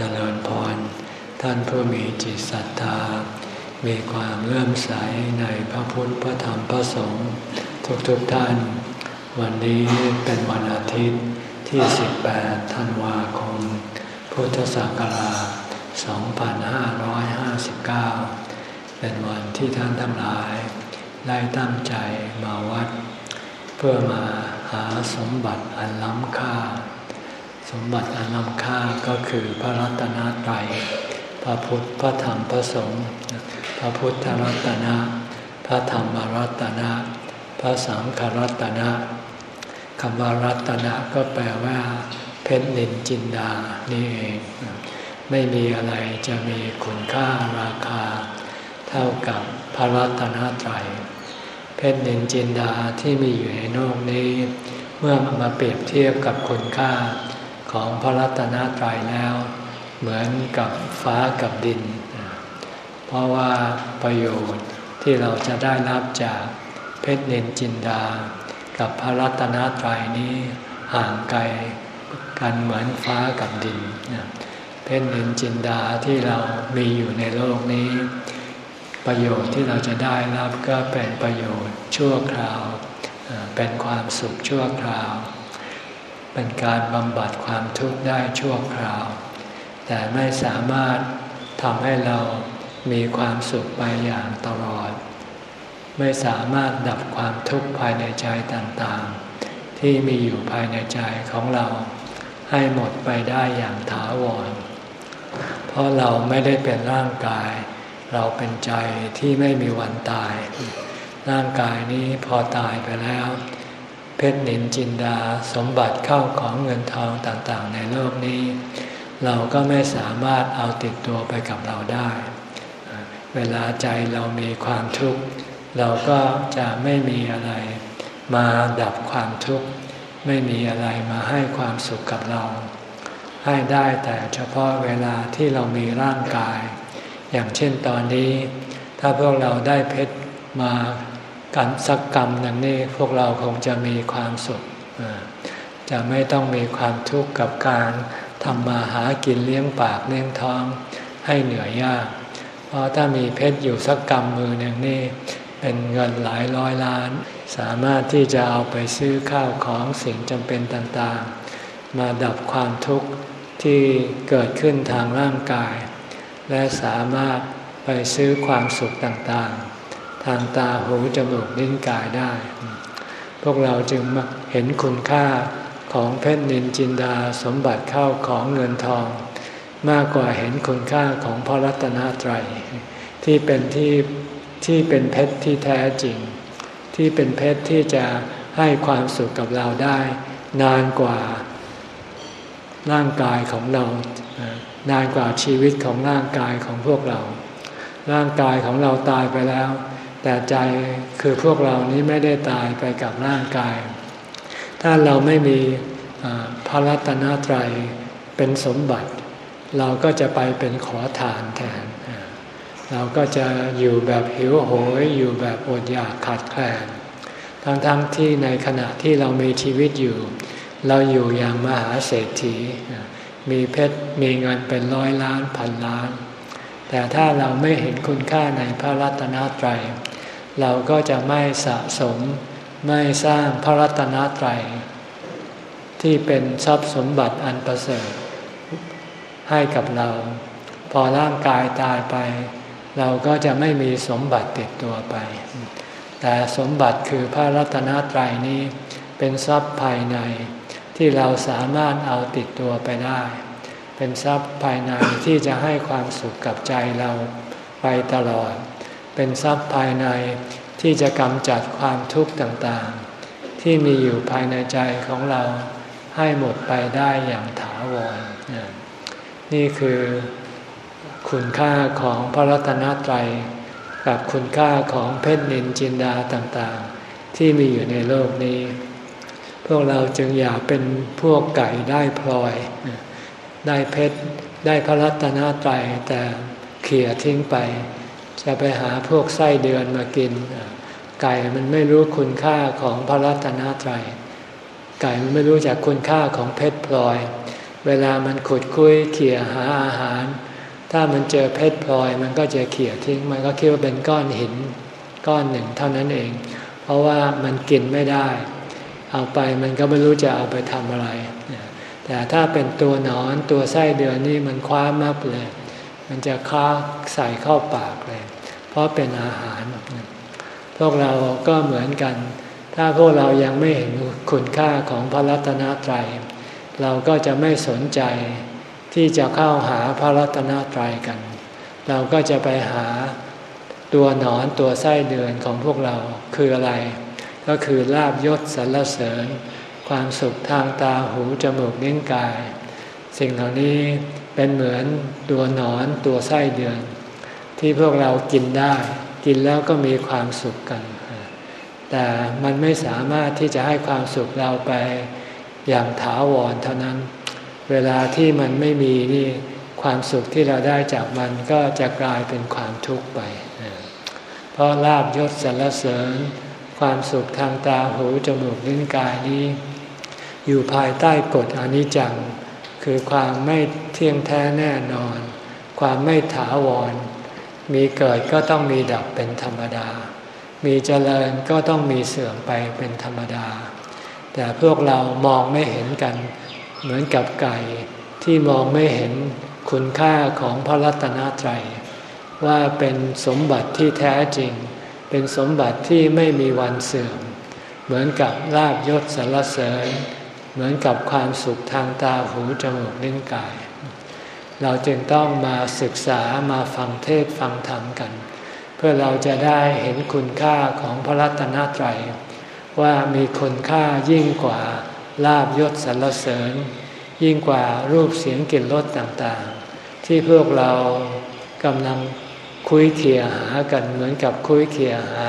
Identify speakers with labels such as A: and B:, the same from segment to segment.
A: เจริญพร ท่านผู้มีจิตศรัทธา มีความเลื่อมใสในพระพุทธพระธรรมพระสงฆ์ทุกๆทท่าน วันนี้เป็นวันอาทิตย์ที่ 18 ธันวาคม พุทธศักราช 2559 เป็นวันที่ท่านทั้งหลาย ได้ตั้งใจมาวัด เพื่อมาหาสมบัติอันล้ำค่า สมบัติอันล้ำค่าก็คือพระรัตนตรัยพระพุทธพระธรรมพระสงฆ์พระพุทธรัตนะ พระธรรมรัตนะ พระสังฆรัตนะคำว่ารัตนะก็แปลว่า เพชรนินจินดานี่เองไม่มีอะไรจะมีคุณค่าราคา เท่ากับพระรัตนตรัยเพชรนินจินดาที่มีอยู่ในโลกนี้ เมื่อมาเปรียบเทียบกับคุณค่า ของพระรัตนตรัยแล้ว เหมือนกับฟ้ากับดิน เพราะว่าประโยชน์ที่เราจะได้รับจากเพชรเนนจินดา กับพระรัตนตรัยนี้ห่างไกลกันเหมือนฟ้ากับดิน เพชรเนนจินดาที่เรามีอยู่ในโลกนี้ ประโยชน์ที่เราจะได้รับก็เป็นประโยชน์ชั่วคราว เป็นความสุขชั่วคราว เป็นการบำบัดความทุกข์ได้ชั่วคราว แต่ไม่สามารถทำให้เรามีความสุขไปอย่างตลอด ไม่สามารถดับความทุกข์ภายในใจต่างๆ ที่มีอยู่ภายในใจของเราให้หมดไปได้อย่างถาวร เพราะเราไม่ได้เป็นร่างกาย เราเป็นใจที่ไม่มีวันตาย ร่างกายนี้พอตายไปแล้ว เพชรนินจินดาสมบัติเข้าของเงินทองต่างๆ ในโลกนี้ เราก็ไม่สามารถเอาติดตัวไปกับเราได้ เวลาใจเรามีความทุกข์ เราก็จะไม่มีอะไรมาดับความทุกข์ ไม่มีอะไรมาให้ความสุขกับเรา ให้ได้แต่เฉพาะเวลาที่เรามีร่างกาย อย่างเช่นตอนนี้ ถ้าพวกเราได้เพชรมา การสักกรรมอย่างนี้พวกเราคงจะมีความสุข จะไม่ต้องมีความทุกข์กับการทำมาหากินเลี้ยงปากเลี้ยงท้องให้เหนื่อยยาก เพราะถ้ามีเพชรอยู่สักกรรมมือหนึ่งนี่เป็นเงินหลายร้อยล้าน สามารถที่จะเอาไปซื้อข้าวของสิ่งจำเป็นต่างๆ มาดับความทุกข์ที่เกิดขึ้นทางร่างกาย และสามารถไปซื้อความสุขต่างๆ ทางตาหูจมูกลิ้นกายได้ พวกเราจึงเห็นคุณค่าของเพชรนินจินดาสมบัติเข้าของเงินทอง มากกว่าเห็นคุณค่าของพระรัตนตรัย ที่เป็นที่ที่เป็นเพชรที่แท้จริง ที่เป็นเพชรที่จะให้ความสุขกับเราได้ นานกว่าร่างกายของเรา นานกว่าชีวิตของร่างกายของพวกเรา ร่างกายของเราตายไปแล้ว แต่ใจคือพวกเรานี้ไม่ได้ตายไปกับร่างกาย ถ้าเราไม่มีพระรัตนตรัยเป็นสมบัติ เราก็จะไปเป็นขอทานแทน เราก็จะอยู่แบบหิวโหย อยู่แบบอดอยากขาดแคลนทั้งๆทที่ในขณะที่เรามีชีวิตอยู่ เราอยู่อย่างมหาเศรษฐี มีเพชรมีเงินเป็นร้อยล้านพันล้าน แต่ถ้าเราไม่เห็นคุณค่าในพระรัตนตรัย เราก็จะไม่สะสมไม่สร้างพระรัตนตรัย ที่เป็นทรัพย์สมบัติอันประเสริฐให้กับเรา พอร่างกายตายไป เราก็จะไม่มีสมบัติติดตัวไป แต่สมบัติคือพระรัตนตรัยนี้ เป็นทรัพย์ภายใน ที่เราสามารถเอาติดตัวไปได้ เป็นทรัพย์ภายในที่จะให้ความสุขกับใจเราไปตลอด เป็นทรัพย์ภายในที่จะกำจัดความทุกข์ต่างๆ ที่มีอยู่ภายในใจของเราให้หมดไปได้อย่างถาวร นี่คือคุณค่าของพระรัตนตรัย กับคุณค่าของเพชรนินจินดาต่างๆ ที่มีอยู่ในโลกนี้ พวกเราจึงอยากเป็นพวกไก่ได้พลอย ได้เพชรได้พระรัตนตรัยแต่เขี่ยทิ้งไป จะไปหาพวกไส้เดือนมากิน ไก่มันไม่รู้คุณค่าของพระรัตนตรัย ไก่มันไม่รู้จักคุณค่าของเพชรพลอย เวลามันขุดคุยเขี่ยหาอาหาร ถ้ามันเจอเพชรพลอยมันก็จะเขี่ยทิ้ง มันก็คิดว่าเป็นก้อนหินก้อนหนึ่งเท่านั้นเอง เพราะว่ามันกินไม่ได้ เอาไปมันก็ไม่รู้จะเอาไปทำอะไร แต่ถ้าเป็นตัวนอนตัวไส้เดือนนี่มันคว้ามับเลย มันจะค้าใส่เข้าปากเลย เพราะเป็นอาหาร พวกเราก็เหมือนกัน ถ้าพวกเรายังไม่เห็นคุณค่าของพระรัตนตรัย เราก็จะไม่สนใจที่จะเข้าหาพระรัตนตรัยกัน เราก็จะไปหาตัวหนอนตัวไส้เดือนของพวกเราคืออะไร ก็คือลาบยศสรรเสริญ ความสุขทางตาหูจมูกนิ้วกาย สิ่งเหล่านี้เป็นเหมือนตัวหนอนตัวไส้เดือน ที่พวกเรากินได้ กินแล้วก็มีความสุขกัน แต่มันไม่สามารถที่จะให้ความสุขเราไปอย่างถาวรเท่านั้น เวลาที่มันไม่มีนี่ความสุขที่เราได้จากมันก็จะกลายเป็นความทุกข์ไป เพราะลาบยศสรรเสริญ ความสุขทางตาหูจมูกลิ้นกายนี้ อยู่ภายใต้กฎอนิจจัง คือความไม่เที่ยงแท้แน่นอน ความไม่ถาวร มีเกิดก็ต้องมีดับเป็นธรรมดา มีเจริญก็ต้องมีเสื่อมไปเป็นธรรมดา แต่พวกเรามองไม่เห็นกัน เหมือนกับไก่ที่มองไม่เห็นคุณค่าของพระรัตนตรัยว่าเป็นสมบัติที่แท้จริง เป็นสมบัติที่ไม่มีวันเสื่อม เหมือนกับลาบยศสรรเสริญ เหมือนกับความสุขทางตาหูจมูกลิ้นกาย เราจึงต้องมาศึกษามาฟังเทศฟังธรรมกัน เพื่อเราจะได้เห็นคุณค่าของพระรัตนตรัย ว่ามีคุณค่ายิ่งกว่าลาบยศสรรเสริญ ยิ่งกว่ารูปเสียงกลิ่นรสต่างๆ ที่พวกเรากำลังคุยเขี่ยหากันเหมือนกับคุยเขี่ยหา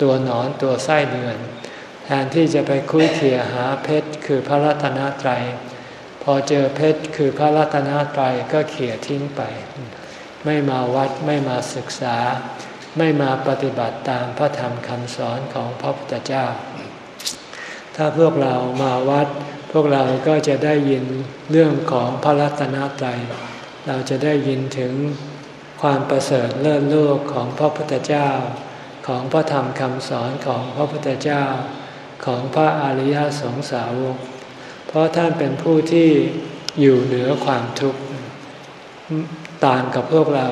A: ตัวหนอนตัวไส้เดือน แทนที่จะไปคุยเขี่ยหาเพชรคือพระรัตนตรัย พอเจอเพชรคือพระรัตนตรัยก็เขี่ยทิ้งไป ไม่มาวัดไม่มาศึกษา ไม่มาปฏิบัติตามพระธรรมคำสอนของพระพุทธเจ้า ถ้าพวกเรามาวัด พวกเราก็จะได้ยินเรื่องของพระรัตนตรัยเราจะได้ยินถึงความประเสริฐเลิศโลกของพระพุทธเจ้า ของพระธรรมคำสอนของพระพุทธเจ้า ของพระอริยสงสาวก เพราะท่านเป็นผู้ที่อยู่เหนือความทุกข์ ต่างกับพวกเรา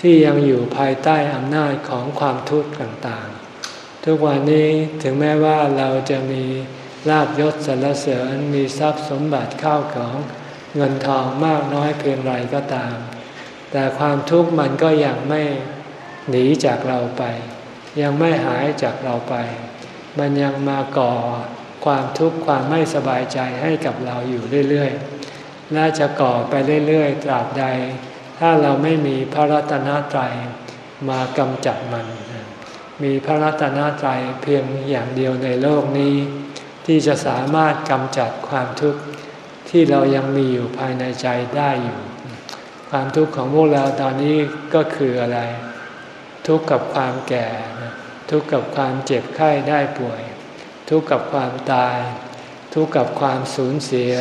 A: ที่ยังอยู่ภายใต้อำนาจของความทุกข์ต่างๆ ทุกวันนี้ถึงแม้ว่าเราจะมีลาบยศสรรเสริญมีทรัพย์สมบัติเข้าของเงินทองมากน้อยเพียงไรก็ตาม แต่ความทุกข์มันก็ยังไม่หนีจากเราไป ยังไม่หายจากเราไป มันยังมาก่อ ความทุกข์ความไม่สบายใจให้กับเราอยู่เรื่อยๆน่าจะก่อไปเรื่อยๆตราบใด ถ้าเราไม่มีพระรัตนตรัยมากำจัดมัน มีพระรัตนตรัยเพียงอย่างเดียวในโลกนี้ ที่จะสามารถกำจัดความทุกข์ที่เรายังมีอยู่ภายในใจได้อยู่ ความทุกข์ของพวกเราตอนนี้ก็คืออะไร ทุกข์กับความแก่ ทุกข์กับความเจ็บไข้ได้ป่วย ทุกข์กับความตาย ทุกข์กับความสูญเสีย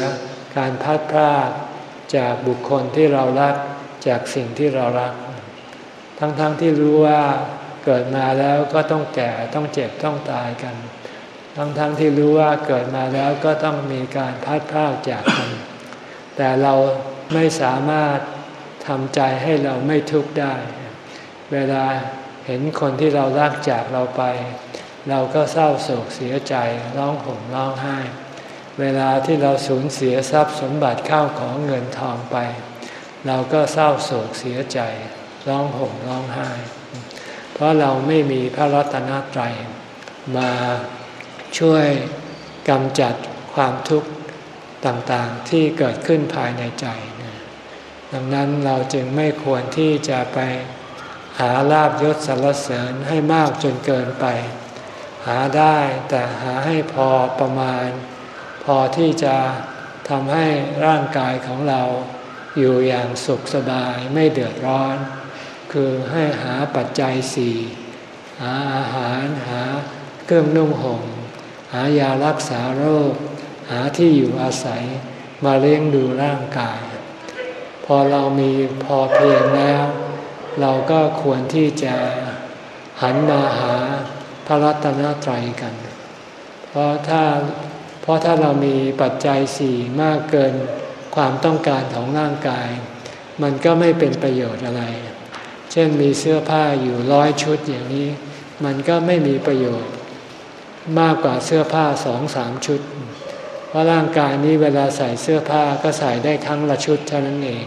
A: การพัดพลาดจากบุคคลที่เรารักจากสิ่งที่เรารัก ทั้งๆทที่รู้ว่าเกิดมาแล้วก็ต้องแก่ต้องเจ็บต้องตายกัน ทั้งๆทที่รู้ว่าเกิดมาแล้วก็ต้องมีการพัดพลาดจากกัน แต่เราไม่สามารถทำใจให้เราไม่ทุกข์ได้ เวลาเห็นคนที่เรารักจากเราไป เราก็เศร้าโศกเสียใจร้องห่มร้องไห้ เวลาที่เราสูญเสียทรัพย์สมบัติเข้าของเงินทองไป เราก็เศร้าโศกเสียใจร้องห่มร้องไห้ เพราะเราไม่มีพระรัตนตรัยมาช่วยกำจัดความทุกข์ต่างๆที่เกิดขึ้นภายในใจ ดังนั้นเราจึงไม่ควรที่จะไปหาลาบยศสรรเสริญให้มากจนเกินไป หาได้แต่หาให้พอประมาณ พอที่จะทำให้ร่างกายของเราอยู่อย่างสุขสบายไม่เดือดร้อน คือให้หาปัจจัยสี่หาอาหารหาเครื่องนุ่งห่มหายารักษาโรค หาที่อยู่อาศัยมาเลี้ยงดูร่างกาย พอเรามีพอเพียงแล้ว เราก็ควรที่จะหันมาหา พระรัตนตรัยกัน เพราะถ้าเพราะถ้าเรามีปัจจัยสี่มากเกินความต้องการของร่างกาย มันก็ไม่เป็นประโยชน์อะไร เช่นมีเสื้อผ้าอยู่ร้อยชุดอย่างนี้ มันก็ไม่มีประโยชน์ มากกว่าเสื้อผ้าสองสามชุด เพราะร่างกายนี้เวลาใส่เสื้อผ้าก็ใส่ได้ครั้งละชุดเท่านั้นเอง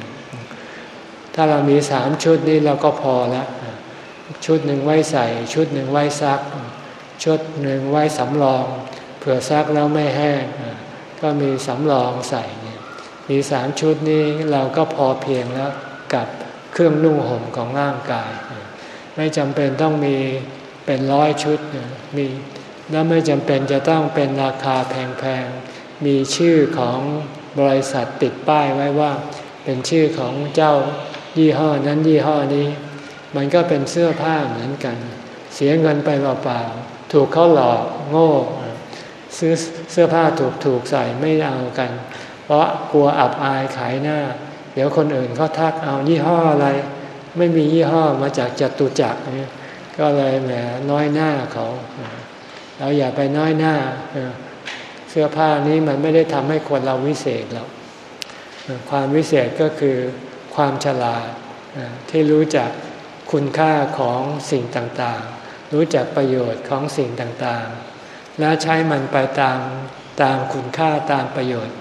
A: ถ้าเรามีสามชุดนี้เราก็พอล้วชุดหนึ่งไว้ใส่ ชุดหนึ่งไว้ซัก ชุดหนึ่งไว้สำรองเผื่อซักแล้วไม่แห้งก็มีสำรองใส่เนี่ยมีสามชุดนี้เราก็พอเพียงแล้วกับเครื่องนุ่งห่มของร่างกาย ไม่จำเป็นต้องมีเป็นร้อยชุดมีแล้วไม่จำเป็นจะต้องเป็นราคาแพงๆ มีชื่อของบริษัทติดป้ายไว้ว่าเป็นชื่อของเจ้ายี่ห้อนั้นยี่ห้อนี้ มันก็เป็นเสื้อผ้าเหมือนกัน เสียเงินไปเปล่าๆ ถูกเขาหลอกโง่ซื้อเสื้อผ้าถูกถูกใส่ไม่เอากัน เพราะกลัวอับอายขายหน้า เดี๋ยวคนอื่นเขาทักเอายี่ห้ออะไร ไม่มียี่ห้อมาจากจตุจักรเนี่ยก็เลยแหมน้อยหน้าเขาเราอย่าไปน้อยหน้า เสื้อผ้านี้มันไม่ได้ทำให้คนเราวิเศษหรอกความวิเศษก็คือความฉลาดที่รู้จักคุณค่าของสิ่งต่างๆ รู้จักประโยชน์ของสิ่งต่างๆ และใช้มันไปตามตามคุณค่าตามประโยชน์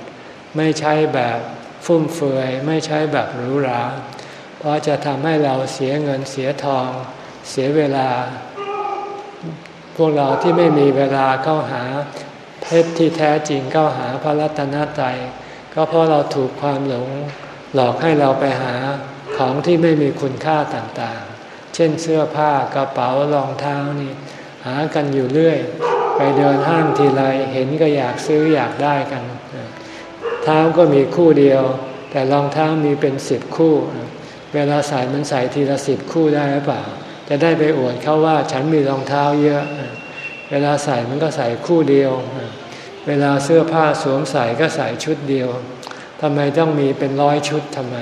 A: ไม่ใช้แบบฟุ่มเฟือย ไม่ใช้แบบหรูหราเพราะจะทำให้เราเสียเงินเสียทอง เสียเวลา พวกเราที่ไม่มีเวลาเข้าหาเพชรที่แท้จริงเข้าหาพระรัตนตรัยก็เพราะเราถูกความหลงหลอกให้เราไปหาของที่ไม่มีคุณค่าต่างๆ ช่นเสื้อผ้ากระเป๋ารองเท้านี่ หากันอยู่เรื่อย ไปเดินห้างทีไรเห็นก็อยากซื้ออยากได้กัน เท้าก็มีคู่เดียว แต่รองเท้ามีเป็นสิบคู่ เวลาใส่มันใส่ทีละสิบคู่ได้หรือเปล่า จะได้ไปอวดเขาว่าฉันมีรองเท้าเยอะ เวลาใส่มันก็ใส่คู่เดียว เวลาเสื้อผ้าสวมใส่ก็ใส่ชุดเดียวทำไมต้องมีเป็นร้อยชุดทำไม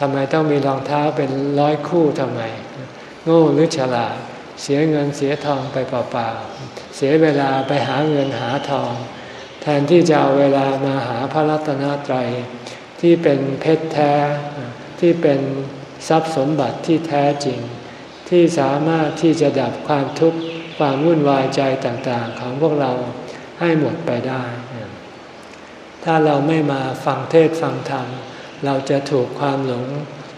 A: ทำไมต้องมีรองเท้าเป็นร้อยคู่ทำไม ง่หรือฉลาด เสียเงินเสียทองไปเปล่าๆเสียเวลาไปหาเงินหาทอง แทนที่จะเอาเวลามาหาพระรัตนตรัยที่เป็นเพชรแท้ที่เป็นทรัพย์สมบัติที่แท้จริง ที่สามารถที่จะดับความทุกข์ความวุ่นวายใจต่างๆ ของพวกเราให้หมดไปได้ ถ้าเราไม่มาฟังเทศฟังธรรม เราจะถูกความหลง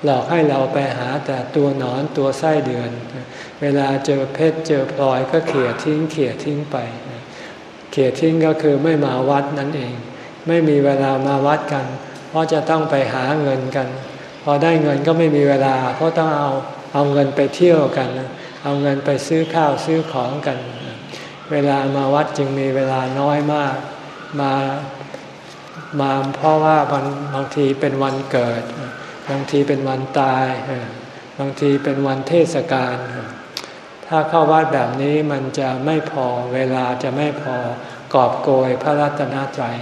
A: หลอกให้เราไปหาแต่ตัวหนอนตัวไส้เดือน เวลาเจอเพชรเจอพลอยก็เขี่ยทิ้งเขี่ยทิ้งไป เขี่ยทิ้งก็คือไม่มาวัดนั่นเอง ไม่มีเวลามาวัดกัน เพราะจะต้องไปหาเงินกัน พอได้เงินก็ไม่มีเวลา เพราะต้องเอาเอาเงินไปเที่ยวกัน เอาเงินไปซื้อข้าวซื้อของกัน เวลามาวัดจึงมีเวลาน้อยมากมามาเพราะว่าบางบางทีเป็นวันเกิด บางทีเป็นวันตาย บางทีเป็นวันเทศกาล ถ้าเข้าวัดแบบนี้มันจะไม่พอเวลาจะไม่พอกอบโกยพระรัตนตรัย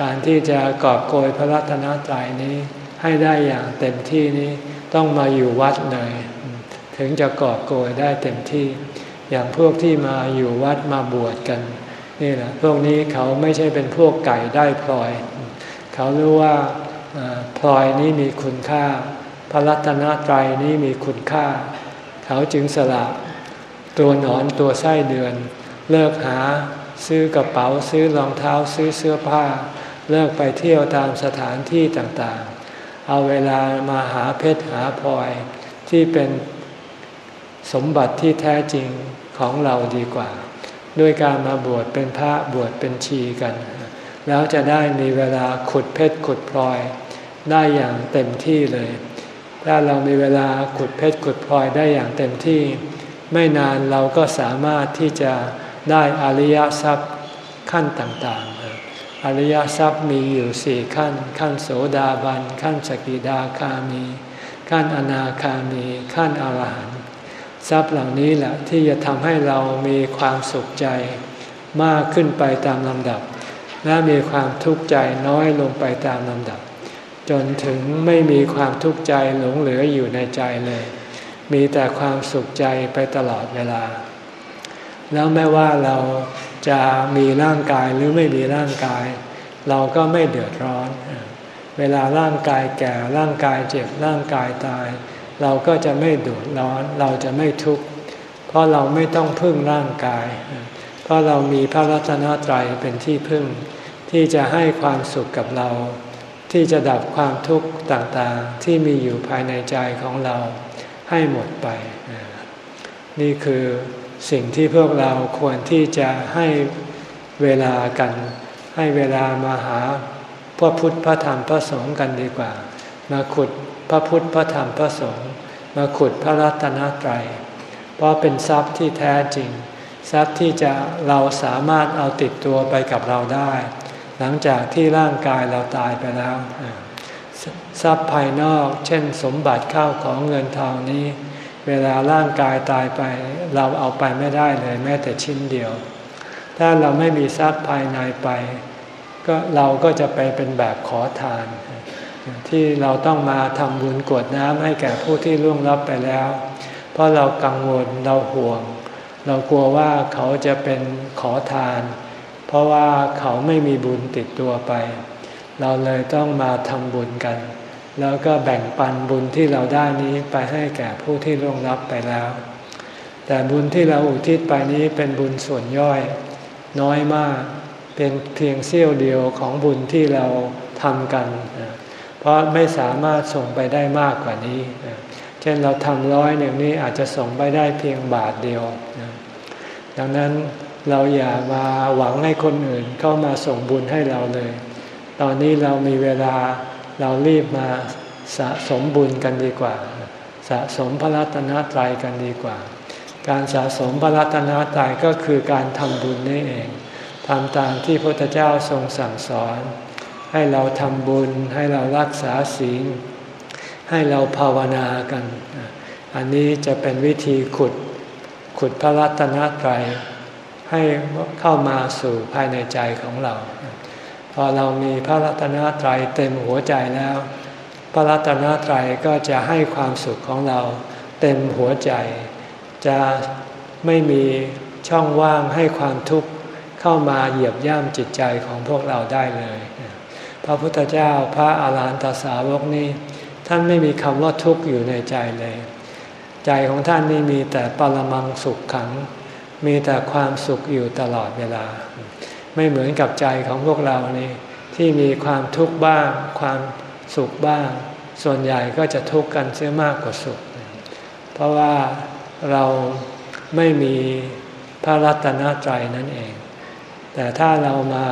A: การที่จะกอบโกยพระรัตนตรัยนี้ให้ได้อย่างเต็มที่นี้ต้องมาอยู่วัดเลย ถึงจะกอบโกยได้เต็มที่ อย่างพวกที่มาอยู่วัดมาบวชกันนี่แหละพวกนี้เขาไม่ใช่เป็นพวกไก่ได้พลอย เขารู้ว่า พลอยนี้มีคุณค่า พระรัตนตรัยนี้มีคุณค่า เขาจึงสละตัวหนอนตัวไส้เดือน เลิกหาซื้อกระเป๋าซื้อรองเท้าซื้อเสื้อผ้า เลิกไปเที่ยวตามสถานที่ต่างๆ เอาเวลามาหาเพชรหาพลอยที่เป็นสมบัติที่แท้จริงของเราดีกว่า ด้วยการมาบวชเป็นพระบวชเป็นชีกัน แล้วจะได้มีเวลาขุดเพชรขุดพลอย ได้อย่างเต็มที่เลย ถ้าเรามีเวลาขุดเพชรขุดพลอยได้อย่างเต็มที่ ไม่นานเราก็สามารถที่จะได้อริยทรัพย์ขั้นต่างๆ อริยทรัพย์มีอยู่สี่ขั้น ขั้นโสดาบัน ขั้นสกิดาคามี ขั้นอนาคามี ขั้นอรหันต์ทรัพย์เหล่านี้แหละที่จะทำให้เรามีความสุขใจมากขึ้นไปตามลำดับ และมีความทุกข์ใจน้อยลงไปตามลำดับ จนถึงไม่มีความทุกข์ใจหลงเหลืออยู่ในใจเลย มีแต่ความสุขใจไปตลอดเวลา แล้วไม่ว่าเราจะมีร่างกายหรือไม่มีร่างกาย เราก็ไม่เดือดร้อน เวลาร่างกายแก่ร่างกายเจ็บร่างกายตาย เราก็จะไม่เดือดร้อน เราจะไม่ทุกข์เพราะเราไม่ต้องพึ่งร่างกาย เพราะเรามีพระรัตนตรัยเป็นที่พึ่ง ที่จะให้ความสุขกับเรา ที่จะดับความทุกข์ต่างๆ ที่มีอยู่ภายในใจของเราให้หมดไป นี่คือสิ่งที่พวกเราควรที่จะให้เวลากัน ให้เวลามาหาพระพุทธพระธรรมพระสงฆ์กันดีกว่า มาขุดพระพุทธพระธรรมพระสงฆ์มาขุดพระรัตนตรัย เพราะเป็นทรัพย์ที่แท้จริง ทรัพย์ที่จะเราสามารถเอาติดตัวไปกับเราได้ หลังจากที่ร่างกายเราตายไปแล้ว ทรัพย์ภายนอกเช่นสมบัติข้าวของเงินทองนี้ เวลาร่างกายตายไป เราเอาไปไม่ได้เลยแม้แต่ชิ้นเดียว ถ้าเราไม่มีทรัพย์ภายในไป ก็เราก็จะไปเป็นแบบขอทาน ที่เราต้องมาทำบุญกวดน้ำให้แก่ผู้ที่ล่วงลับไปแล้ว เพราะเรากังวลเราห่วง เรากลัวว่าเขาจะเป็นขอทานเเพราะว่าเขาไม่มีบุญติดตัวไป เราเลยต้องมาทำบุญกัน แล้วก็แบ่งปันบุญที่เราได้นี้ไปให้แก่ผู้ที่ร่วงรับไปแล้ว แต่บุญที่เราอุทิศไปนี้เป็นบุญส่วนย่อย น้อยมากเป็นเพียงเสี้ยวเดียวของบุญที่เราทำกัน เพราะไม่สามารถส่งไปได้มากกว่านี้ เช่นเราทำร้อยหนึ่งนี้อาจจะส่งไปได้เพียงบาทเดียว ดังนั้น เราอย่ามาหวังให้คนอื่นเข้ามาส่งบุญให้เราเลย ตอนนี้เรามีเวลาเรารีบมาสะสมบุญกันดีกว่า สะสมพระรัตนตรัยกันดีกว่า การสะสมพระรัตนตรัยก็คือการทำบุญนี่เองทำตามที่พระพุทธเจ้าทรงสั่งสอน ให้เราทำบุญ ให้เรารักษาศีล ให้เราภาวนากัน อันนี้จะเป็นวิธีขุดขุดพระรัตนตรัย ให้เข้ามาสู่ภายในใจของเรา พอเรามีพระรัตนตรัยเต็มหัวใจแล้ว พระรัตนตรัยก็จะให้ความสุขของเราเต็มหัวใจ จะไม่มีช่องว่างให้ความทุกข์เข้ามาเหยียบย่ำจิตใจของพวกเราได้เลย พระพุทธเจ้าพระอาหารหันตสาวกนี้ ท่านไม่มีคำว่าทุกข์อยู่ในใจเลย ใจของท่านนี่มีแต่ปรมังสุขขัง มีแต่ความสุขอยู่ตลอดเวลา ไม่เหมือนกับใจของพวกเรานี่ที่มีความทุกข์บ้าง ความสุขบ้าง ส่วนใหญ่ก็จะทุกข์กันเสียมากกว่าสุข เพราะว่าเราไม่มีพระรัตนตรัยนั่นเอง แต่ถ้าเรามา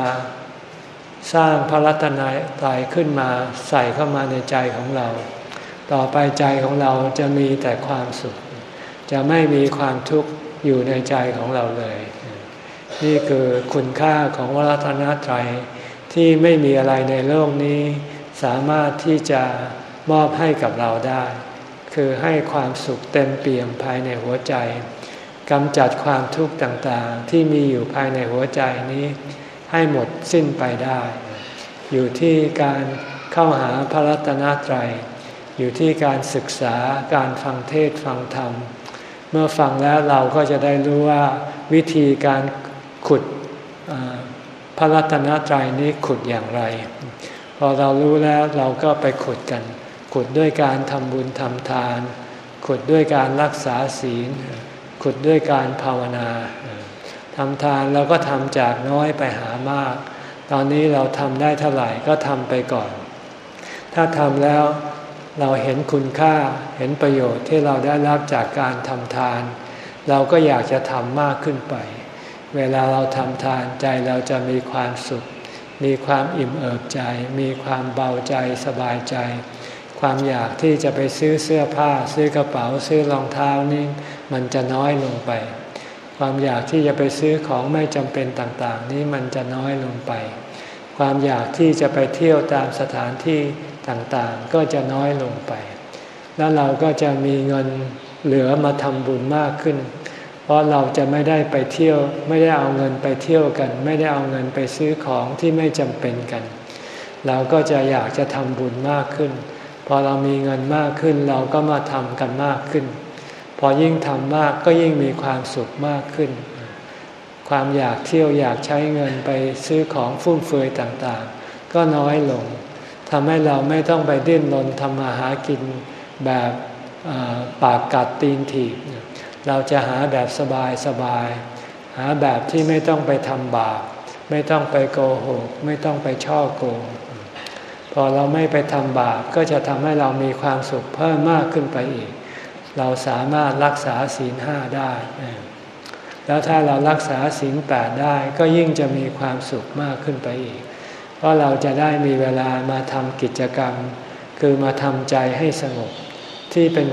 A: สร้างพระรัตนตรัยขึ้นมาใส่เข้ามาในใจของเรา ต่อไปใจของเราจะมีแต่ความสุข จะไม่มีความทุกข์ อยู่ในใจของเราเลย นี่คือคุณค่าของวรัตนตรัยที่ไม่มีอะไรในโลกนี้ สามารถที่จะมอบให้กับเราได้ คือให้ความสุขเต็มเปี่ยมภายในหัวใจกำจัดความทุกข์ต่างๆ ที่มีอยู่ภายในหัวใจนี้ ให้หมดสิ้นไปได้ อยู่ที่การเข้าหาพระรัตนตรัย อยู่ที่การศึกษาการฟังเทศฟังธรรม เมื่อฟังแล้วเราก็จะได้รู้ว่าวิธีการขุดพระรัตนตรัยนี้ขุดอย่างไร พอเรารู้แล้วเราก็ไปขุดกัน ขุดด้วยการทำบุญทำทาน ขุดด้วยการรักษาศีล ขุดด้วยการภาวนาทำทานเราก็ทำจากน้อยไปหามาก ตอนนี้เราทำได้เท่าไหร่ก็ทำไปก่อน ถ้าทำแล้ว เราเห็นคุณค่าเห็นประโยชน์ที่เราได้รับจากการทำทาน เราก็อยากจะทำมากขึ้นไป เวลาเราทำทานใจเราจะมีความสุข มีความอิ่มเอิบใจ มีความเบาใจสบายใจ ความอยากที่จะไปซื้อเสื้อผ้า ซื้อกระเป๋าซื้อรองเท้านี่มันจะน้อยลงไป ความอยากที่จะไปซื้อของไม่จำเป็นต่างๆ นี้มันจะน้อยลงไป ความอยากที่จะไปเที่ยวตามสถานที่ ต่างๆ ก็จะน้อยลงไป แล้วเราก็จะมีเงินเหลือมาทำบุญมากขึ้น เพราะเราจะไม่ได้ไปเที่ยว ไม่ได้เอาเงินไปเที่ยวกัน ไม่ได้เอาเงินไปซื้อของที่ไม่จำเป็นกัน เราก็จะอยากจะทำบุญมากขึ้น พอเรามีเงินมากขึ้น เราก็มาทำกันมากขึ้น พอยิ่งทำมากก็ยิ่งมีความสุขมากขึ้น ความอยากเที่ยวอยากใช้เงินไปซื้อของฟุ่มเฟือยต่างๆ ก็น้อยลงำให้เราไม่ต้องไปดิ้นรนทำมาหากินแบบปากกัดตีนถีบเราจะหาแบบสบายสบาย หาแบบที่ไม่ต้องไปทำบาปไม่ต้องไปโกหก ไม่ต้องไปช่อโกงพอเราไม่ไปทำบาปก็จะทำให้เรามีความสุขเพิ่มมากขึ้นไปอีก เราสามารถรักษาศีลห้าได้ แล้วถ้าเรารักษาศีลแปดได้ก็ยิ่งจะมีความสุขมากขึ้นไปอีก ราะเราจะได้มีเวลามาทำกิจกรรม คือมาทำใจให้สงบ ที่เป็น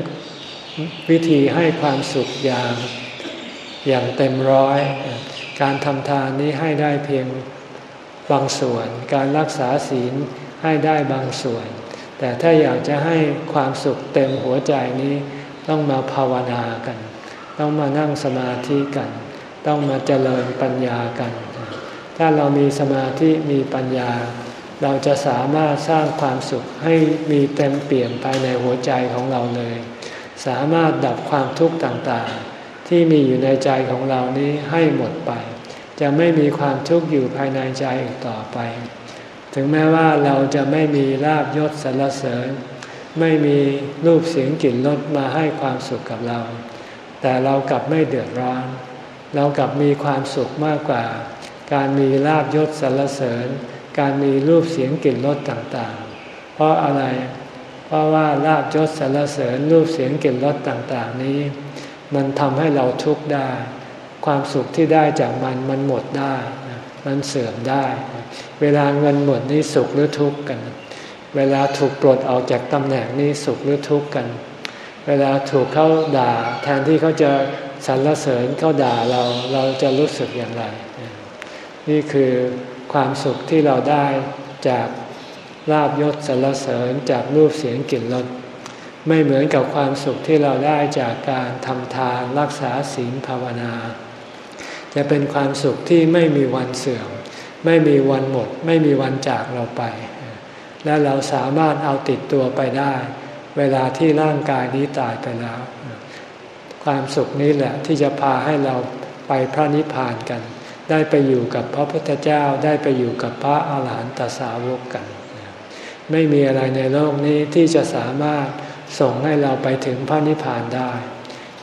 A: วิธีให้ความสุขอย่างอย่างเต็มร้อย การทำทานนี้ให้ได้เพียงบางส่วน การรักษาศีลให้ได้บางส่วน แต่ถ้าอยากจะให้ความสุขเต็มหัวใจนี้ต้องมาภาวนากัน ต้องมานั่งสมาธิกัน ต้องมาเจริญปัญญากัน ถ้าเรามีสมาธิมีปัญญา เราจะสามารถสร้างความสุขให้มีเต็มเปี่ยมภายในหัวใจของเราเลย สามารถดับความทุกข์ต่างๆ ที่มีอยู่ในใจของเรานี้ให้หมดไป จะไม่มีความทุกข์อยู่ภายในใจอีกต่อไป ถึงแม้ว่าเราจะไม่มีลาบยศสรรเสริญ ไม่มีรูปเสียงกลิ่นรสมาให้ความสุขกับเรา แต่เรากลับไม่เดือดร้อน เรากลับมีความสุขมากกว่า การมีลาบยศสรรเสริญ การมีรูปเสียงกลิ่นรสต่างๆ เพราะอะไร เพราะว่าลาบยศสรรเสริญรูปเสียงกลิ่นรสต่างๆ นี้ มันทำให้เราทุกข์ได้ ความสุขที่ได้จากมันมันหมดได้ มันเสื่อมได้ เวลาเงินหมดนี่สุขหรือทุกข์กัน เวลาถูกปลดออกจากตำแหน่งนี่สุขหรือทุกข์กัน เวลาถูกเขาด่า แทนที่เขาจะสรรเสริญเขาด่าเราเราจะรู้สึกอย่างไร นี่คือความสุขที่เราได้จากลาบยศสรรเสริญจากรูปเสียงกลิ่นรสไม่เหมือนกับความสุขที่เราได้จากการทำทานรักษาศีลภาวนา จะเป็นความสุขที่ไม่มีวันเสื่อม ไม่มีวันหมด ไม่มีวันจากเราไป และเราสามารถเอาติดตัวไปได้ เวลาที่ร่างกายนี้ตายไปแล้ว ความสุขนี้แหละที่จะพาให้เราไปพระนิพพานกัน ได้ไปอยู่กับพระพุทธเจ้าได้ไปอยู่กับพระอาหารหันตสาวกกัน ไม่มีอะไรในโลกนี้ที่จะสามารถส่งให้เราไปถึงพระนิพพานได้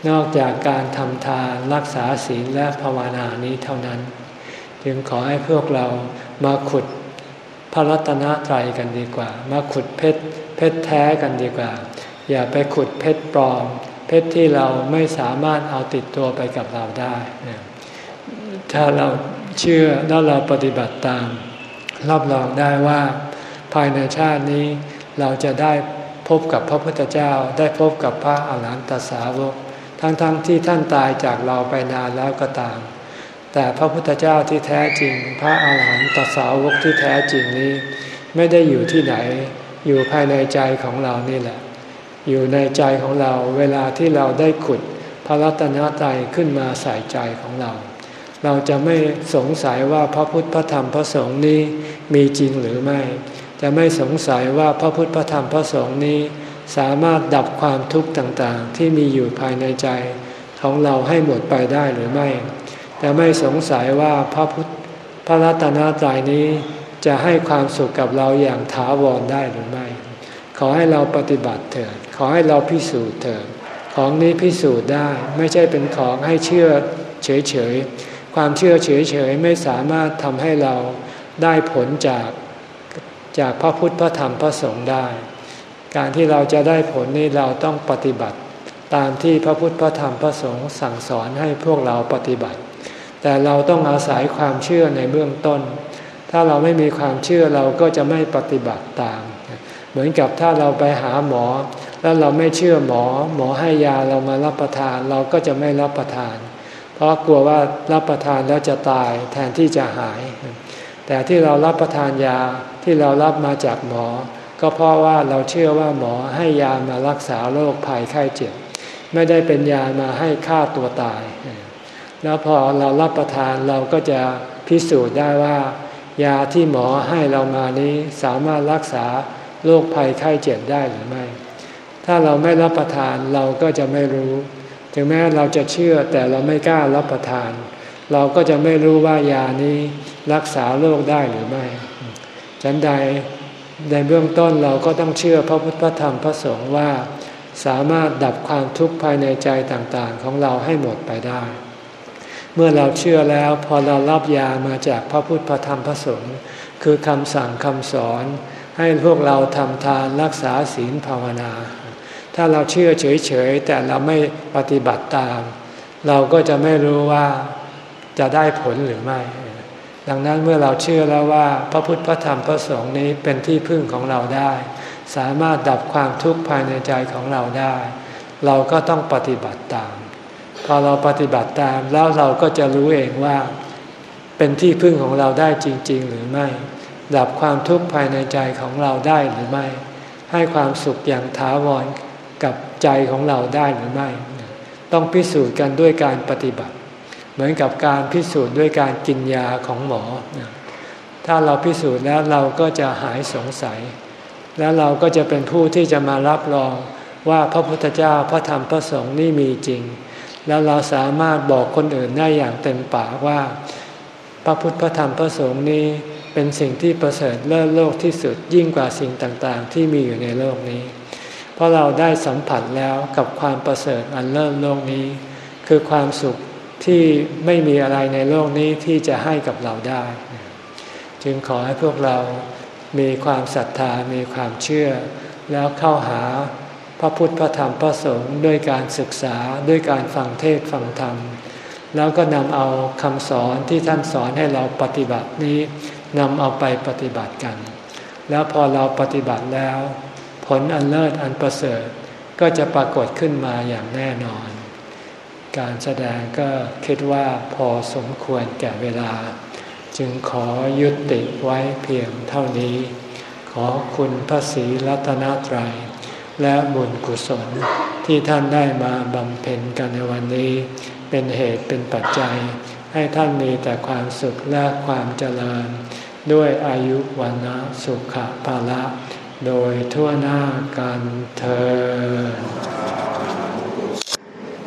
A: นอกจากการทำทานรักษาศีลและภาวนานี้เท่านั้น จึงขอให้พวกเรามาขุดพระรัตนตรัยกันดีกว่า มาขุดเพชรเพชรแท้กันดีกว่า อย่าไปขุดเพชรปลอม เพชรที่เราไม่สามารถเอาติดตัวไปกับเราได้ ถ้าเราเชื่อแล้วเราปฏิบัติตาม รับรองได้ว่า ภายในชาตินี้เราจะได้พบกับพระพุทธเจ้า ได้พบกับพระอาหารหันตสาวก ทั้งๆทที่ท่านตายจากเราไปนานแล้วก็ตาม แต่พระพุทธเจ้าที่แท้จริง พระอาหารหันตสาวกที่แท้จริงนี้ ไม่ได้อยู่ที่ไหน อยู่ภายในใจของเรานี่แหละ อยู่ในใจของเราเวลาที่เราได้ขุดพระรัตนตรัยขึ้นมาใส่ใจของเรา เราจะไม่สงสัยว่าพระพุทธพระธรรมพระสงฆ์นี้มีจริงหรือไม่ จะไม่สงสัยว่าพระพุทธพระธรรมพระสงฆ์นี้ สามารถดับความทุกข์ต่างๆ ที่มีอยู่ภายในใจของเราให้หมดไปได้หรือไม่ จะไม่สงสัยว่าพระพุทธพระรัตนตรัยนี้จะให้ความสุขกับเราอย่างถาวรได้หรือไม่ ขอให้เราปฏิบัติเถิด ขอให้เราพิสูจน์เถิด ของนี้พิสูจน์ได้ ไม่ใช่เป็นของให้เชื่อเฉยๆ ความเชื่อเฉยๆไม่สามารถทำให้เราได้ผลจากจากพระพุทธพระธรรมพระสงฆ์ได้ การที่เราจะได้ผลนี้เราต้องปฏิบัติ ตามที่พระพุทธพระธรรมพระสงฆ์สั่งสอนให้พวกเราปฏิบัติ แต่เราต้องอาศัยความเชื่อในเบื้องต้น ถ้าเราไม่มีความเชื่อเราก็จะไม่ปฏิบัติตาม เหมือนกับถ้าเราไปหาหมอ แล้วเราไม่เชื่อหมอ หมอให้ยาเรามารับประทานเราก็จะไม่รับประทาน เพราะกลัวว่ารับประทานแล้วจะตายแทนที่จะหาย แต่ที่เรารับประทานยาที่เรารับมาจากหมอ ก็เพราะว่าเราเชื่อว่าหมอให้ยามารักษาโรคภัยไข้เจ็บ ไม่ได้เป็นยามาให้ฆ่าตัวตาย แล้วพอเรารับประทานเราก็จะพิสูจน์ได้ว่า ยาที่หมอให้เรามานี้สามารถรักษาโรคภัยไข้เจ็บได้หรือไม่ ถ้าเราไม่รับประทานเราก็จะไม่รู้ ถึงแม้เราจะเชื่อแต่เราไม่กล้ารับประทาน เราก็จะไม่รู้ว่ายานี้รักษาโรคได้หรือไม่ ฉันใดในเบื้องต้นเราก็ต้องเชื่อพระพุทธธรรมพระสงฆ์ว่า สามารถดับความทุกข์ภายในใจต่างๆ ของเราให้หมดไปได้ เมื่อเราเชื่อแล้วพอเรารับยามาจากพระพุทธธรรมพระสงฆ์คือคำสั่งคำสอน ให้พวกเราทำทานรักษาศีลภาวนา ถ้าเราเชื่อเฉยๆแต่เราไม่ปฏิบัติตาม เราก็จะไม่รู้ว่าจะได้ผลหรือไม่ ดังนั้นเมื่อเราเชื่อแล้วว่าพระพุทธพระธรรมพระสงฆ์นี้เป็นที่พึ่งของเราได้ สามารถดับความทุกข์ภายในใจของเราได้ เราก็ต้องปฏิบัติตาม พอเราปฏิบัติตามแล้วเราก็จะรู้เองว่า เป็นที่พึ่งของเราได้จริง ๆ หรือไม่ ดับความทุกข์ภายในใจของเราได้หรือไม่ ให้ความสุขอย่างถาวร กับใจของเราได้หรือไม่ ต้องพิสูจน์กันด้วยการปฏิบัติ เหมือนกับการพิสูจน์ด้วยการกินยาของหมอ ถ้าเราพิสูจน์แล้วเราก็จะหายสงสัย แล้วเราก็จะเป็นผู้ที่จะมารับรองว่าพระพุทธเจ้าพระธรรมพระสงฆ์นี่มีจริง แล้วเราสามารถบอกคนอื่นได้อย่างเต็มปากว่า พระพุทธพระธรรมพระสงฆ์นี้เป็นสิ่งที่ประเสริฐเลิศโลกที่สุดยิ่งกว่าสิ่งต่างๆ ที่มีอยู่ในโลกนี้ เพราะเราได้สัมผัสแล้วกับความประเสริฐอันเลิศโลกนี้ คือความสุขที่ไม่มีอะไรในโลกนี้ที่จะให้กับเราได้ จึงขอให้พวกเรามีความศรัทธามีความเชื่อ แล้วเข้าหาพระพุทธพระธรรมพระสงฆ์ด้วยการศึกษาด้วยการฟังเทศฟังธรรม แล้วก็นำเอาคำสอนที่ท่านสอนให้เราปฏิบัตินี้นำเอาไปปฏิบัติกัน แล้วพอเราปฏิบัติแล้ว ผลอันเลิศอันประเสริฐก็จะปรากฏขึ้นมาอย่างแน่นอน การแสดงก็คิดว่าพอสมควรแก่เวลา จึงขอยุติไว้เพียงเท่านี้ ขอคุณพระศรีรัตนตรัย และบุญกุศลที่ท่านได้มาบำเพ็ญกันในวันนี้ เป็นเหตุเป็นปัจจัย ให้ท่านมีแต่ความสุขและความเจริญ ด้วยอายุวันนะสุขภาละ โดยทั่วหน้ากันเธอ